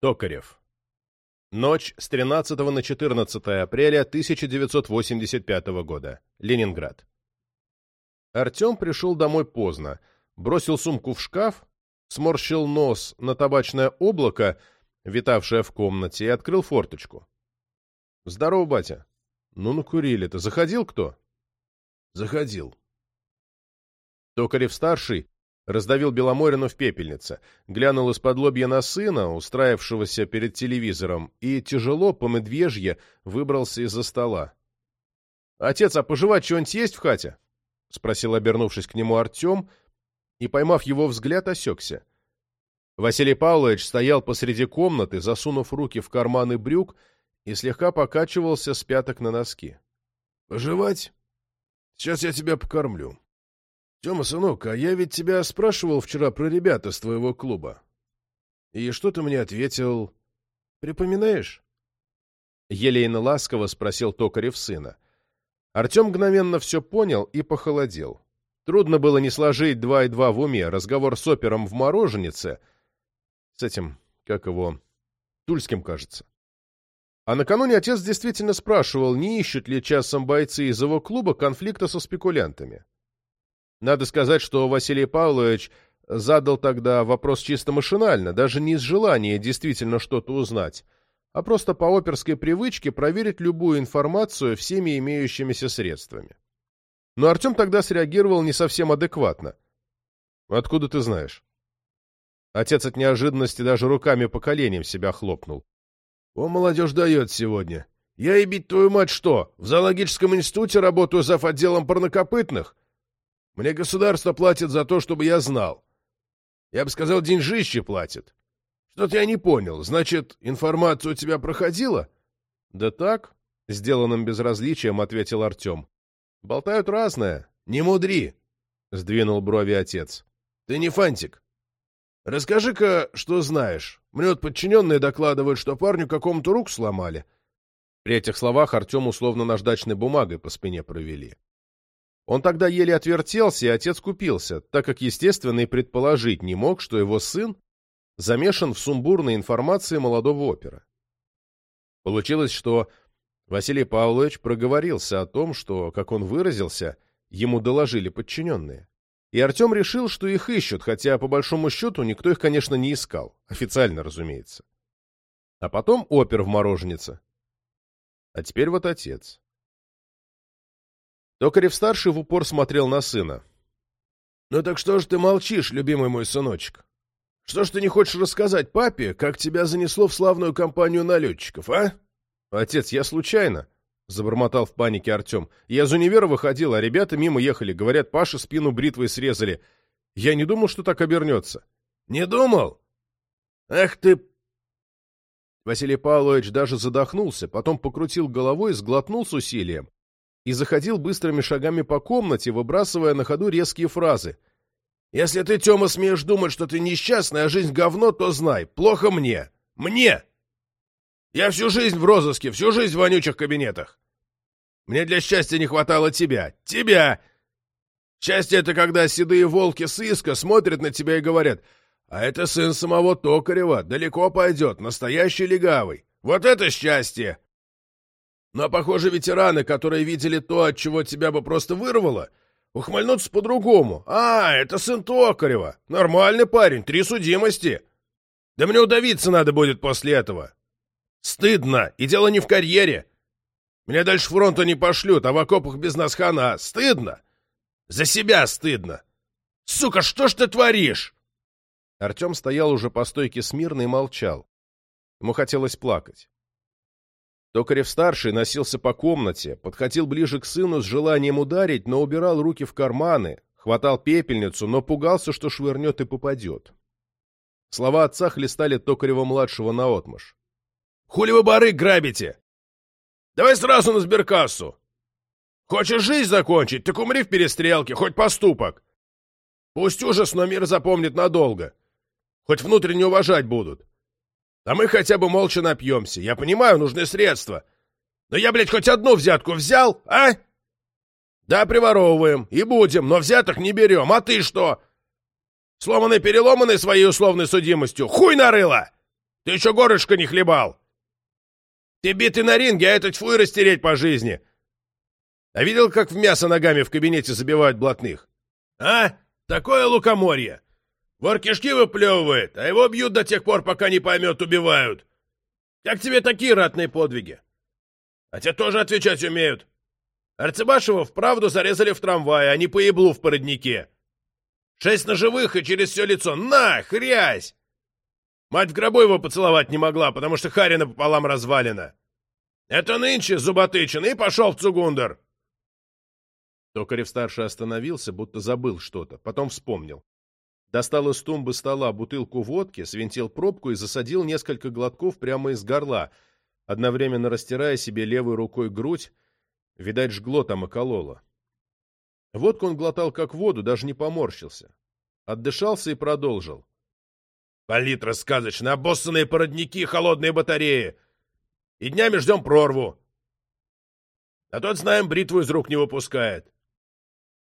Токарев. Ночь с 13 на 14 апреля 1985 года. Ленинград. Артем пришел домой поздно, бросил сумку в шкаф, сморщил нос на табачное облако, витавшее в комнате, и открыл форточку. «Здорово, батя». «Ну, накурили-то. Заходил кто?» «Заходил». Токарев-старший раздавил Беломорину в пепельнице, глянул из-под лобья на сына, устраившегося перед телевизором, и тяжело, по медвежье, выбрался из-за стола. «Отец, а пожевать что-нибудь есть в хате?» — спросил, обернувшись к нему Артем, и, поймав его взгляд, осекся. Василий Павлович стоял посреди комнаты, засунув руки в карманы брюк, и слегка покачивался с пяток на носки. — Пожевать? Сейчас я тебя покормлю. Тёма, сынок, а я ведь тебя спрашивал вчера про ребят из твоего клуба. И что ты мне ответил? Припоминаешь? Елейно ласково спросил Токарев сына. Артем мгновенно все понял и похолодел. Трудно было не сложить два и два в уме. Разговор с опером в мороженице. С этим, как его, Тульским, кажется. А накануне отец действительно спрашивал, не ищут ли часом бойцы из его клуба конфликта со спекулянтами. Надо сказать, что Василий Павлович задал тогда вопрос чисто машинально, даже не из желания действительно что-то узнать, а просто по оперской привычке проверить любую информацию всеми имеющимися средствами. Но Артем тогда среагировал не совсем адекватно. «Откуда ты знаешь?» Отец от неожиданности даже руками по коленям себя хлопнул. «О, молодежь дает сегодня. Я и бить твою мать что, в зоологическом институте работаю зав. отделом парнокопытных? Мне государство платит за то, чтобы я знал. Я бы сказал, деньжище платит. Что-то я не понял. Значит, информация у тебя проходила? Да так, сделанным безразличием ответил Артем. Болтают разное. Не мудри, сдвинул брови отец. Ты не фантик. Расскажи-ка, что знаешь. Мне вот подчиненные докладывают, что парню какому-то рук сломали. При этих словах Артем условно наждачной бумагой по спине провели. Он тогда еле отвертелся, и отец купился, так как, естественно, и предположить не мог, что его сын замешан в сумбурной информации молодого опера. Получилось, что Василий Павлович проговорился о том, что, как он выразился, ему доложили подчиненные. И Артем решил, что их ищут, хотя, по большому счету, никто их, конечно, не искал. Официально, разумеется. А потом опер в мороженице. А теперь вот отец. Токарев-старший в упор смотрел на сына. — Ну так что ж ты молчишь, любимый мой сыночек? Что ж ты не хочешь рассказать папе, как тебя занесло в славную компанию налетчиков, а? — Отец, я случайно, — забормотал в панике Артем. — Я из универа выходил, а ребята мимо ехали. Говорят, Паше спину бритвой срезали. Я не думал, что так обернется. — Не думал? Эх ты... Василий Павлович даже задохнулся, потом покрутил головой и сглотнул с усилием и заходил быстрыми шагами по комнате, выбрасывая на ходу резкие фразы. «Если ты, Тёма, смеешь думать, что ты несчастный, а жизнь говно, то знай, плохо мне. Мне! Я всю жизнь в розыске, всю жизнь в вонючих кабинетах. Мне для счастья не хватало тебя. Тебя! Счастье — это когда седые волки сыска смотрят на тебя и говорят, а это сын самого Токарева, далеко пойдет, настоящий легавый. Вот это счастье! Но, похоже, ветераны, которые видели то, от чего тебя бы просто вырвало, ухмыльнутся по-другому. А, это сын Токарева. Нормальный парень, три судимости. Да мне удавиться надо будет после этого. Стыдно, и дело не в карьере. Меня дальше фронта не пошлют, а в окопах без нас хана. Стыдно. За себя стыдно. Сука, что ж ты творишь? Артем стоял уже по стойке смирно и молчал. Ему хотелось плакать. Токарев-старший носился по комнате, подходил ближе к сыну с желанием ударить, но убирал руки в карманы, хватал пепельницу, но пугался, что швырнет и попадет. Слова отца хлестали Токарева-младшего наотмашь. «Хули вы бары грабите? Давай сразу на сберкассу! Хочешь жизнь закончить, так умри в перестрелке, хоть поступок! Пусть ужас, но мир запомнит надолго. Хоть внутренне уважать будут. А мы хотя бы молча напьемся. Я понимаю, нужны средства. Но я, блядь, хоть одну взятку взял, а? Да, приворовываем. И будем, но взяток не берем. А ты что? Сломанный-переломанный своей условной судимостью. Хуй нарыло! Ты еще горлышко не хлебал! Ты битый на ринге, а этот и растереть по жизни! А видел, как в мясо ногами в кабинете забивают блатных? А? Такое лукоморье! Вор кишки выплевывает, а его бьют до тех пор, пока не поймет, убивают. Как тебе такие ратные подвиги? А те тоже отвечать умеют. Арцебашева вправду зарезали в трамвае, а не по еблу в породнике. Шесть ножевых и через все лицо. На, хрясь! Мать в гробу его поцеловать не могла, потому что Харина пополам развалина. Это нынче зуботычин и пошел в Цугундер. Токарев-старший остановился, будто забыл что-то, потом вспомнил. Достал из тумбы стола бутылку водки, свинтил пробку и засадил несколько глотков прямо из горла, одновременно растирая себе левой рукой грудь, видать, жгло там и кололо. Водку он глотал как воду, даже не поморщился. Отдышался и продолжил. Палитра сказочная, обоссанные породники, холодные батареи. И днями ждем прорву. А тот, знаем, бритву из рук не выпускает.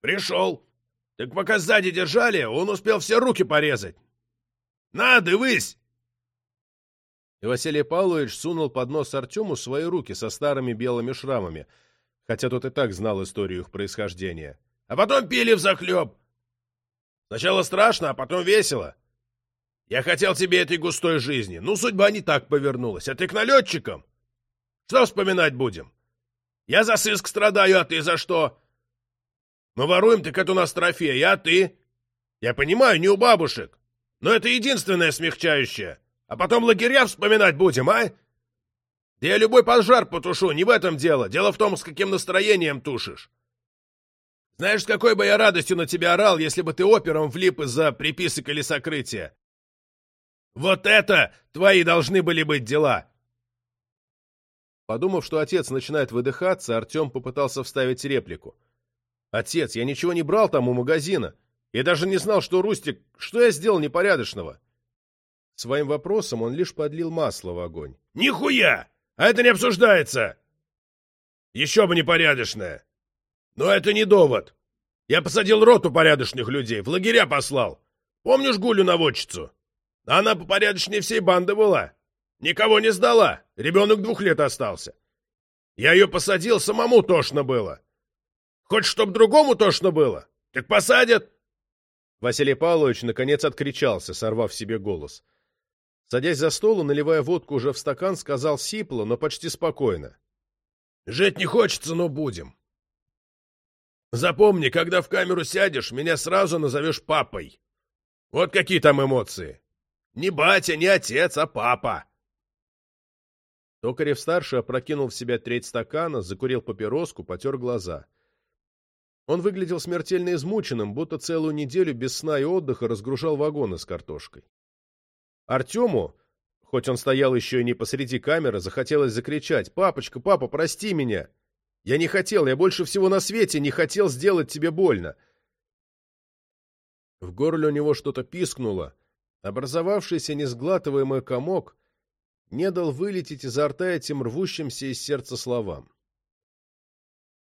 Пришел. Так пока сзади держали, он успел все руки порезать. На, дывысь! И Василий Павлович сунул под нос Артему свои руки со старыми белыми шрамами, хотя тот и так знал историю их происхождения. А потом пили взахлеб. Сначала страшно, а потом весело. Я хотел тебе этой густой жизни. Ну, судьба не так повернулась. А ты к налетчикам? Что вспоминать будем? Я за сыск страдаю, а ты за что? Мы воруем, так это у нас трофей, а ты? Я понимаю, не у бабушек. Но это единственное смягчающее. А потом лагеря вспоминать будем, а? Да я любой пожар потушу, не в этом дело. Дело в том, с каким настроением тушишь. Знаешь, с какой бы я радостью на тебя орал, если бы ты опером влип из-за приписок или сокрытия? Вот это твои должны были быть дела!» Подумав, что отец начинает выдыхаться, Артем попытался вставить реплику. «Отец, я ничего не брал там у магазина. Я даже не знал, что Рустик... Что я сделал непорядочного?» Своим вопросом он лишь подлил масло в огонь. «Нихуя! А это не обсуждается! Еще бы непорядочное! Но это не довод! Я посадил роту порядочных людей, в лагеря послал! Помнишь Гулю-наводчицу? Она попорядочнее всей банды была. Никого не сдала. Ребенок двух лет остался. Я ее посадил, самому тошно было. Хочешь, чтоб другому тошно было? Так посадят. Василий Павлович наконец откричался, сорвав себе голос. Садясь за стол и наливая водку уже в стакан, сказал сипло, но почти спокойно. «Жить не хочется, но будем. Запомни, когда в камеру сядешь, меня сразу назовешь папой. Вот какие там эмоции. Не батя, не отец, а папа. Токарев-старший опрокинул в себя треть стакана, закурил папироску, потер глаза. Он выглядел смертельно измученным, будто целую неделю без сна и отдыха разгружал вагоны с картошкой. Артему, хоть он стоял еще и не посреди камеры, захотелось закричать «Папочка, папа, прости меня! Я не хотел, я больше всего на свете не хотел сделать тебе больно!» В горле у него что-то пискнуло, Образовавшийся несглатываемый комок не дал вылететь изо рта этим рвущимся из сердца словам.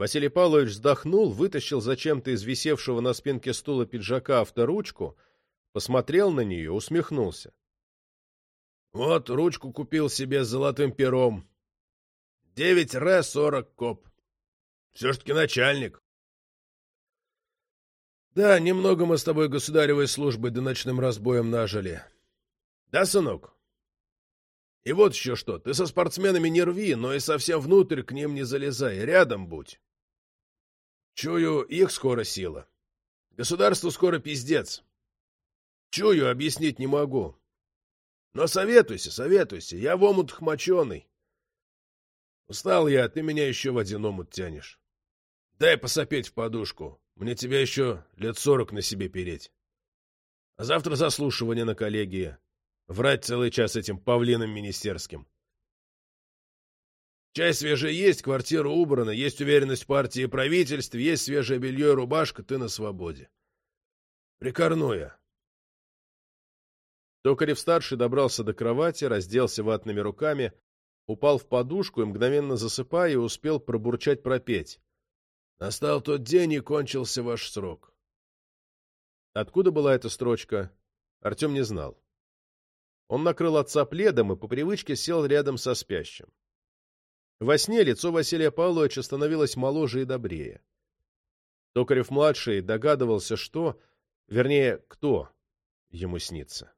Василий Павлович вздохнул, вытащил зачем-то из висевшего на спинке стула пиджака авторучку, посмотрел на нее, усмехнулся. — Вот ручку купил себе с золотым пером. Девять ре сорок коп. Все ж таки начальник. Да, немного мы с тобой государевой службой да ночным разбоем нажили. Да, сынок? И вот еще что, ты со спортсменами не рви, но и совсем внутрь к ним не залезай, рядом будь. Чую, их скоро сила. Государству скоро пиздец. Чую, объяснить не могу. Но советуйся, советуйся, я в омут моченый. Устал я, ты меня еще в один омут тянешь. Дай посопеть в подушку, мне тебя еще лет сорок на себе переть. А завтра заслушивание на коллегии. Врать целый час этим павлином министерским. Чай свежий есть, квартира убрана, есть уверенность партии и правительстве, есть свежее белье и рубашка, ты на свободе. Прикорную. Токарев-старший добрался до кровати, разделся ватными руками, упал в подушку и, мгновенно засыпая, успел пробурчать пропеть. Настал тот день, и кончился ваш срок. Откуда была эта строчка, Артем не знал. Он накрыл отца пледом и по привычке сел рядом со спящим. Во сне лицо Василия Павловича становилось моложе и добрее. Токарев-младший догадывался, что, вернее, кто ему снится.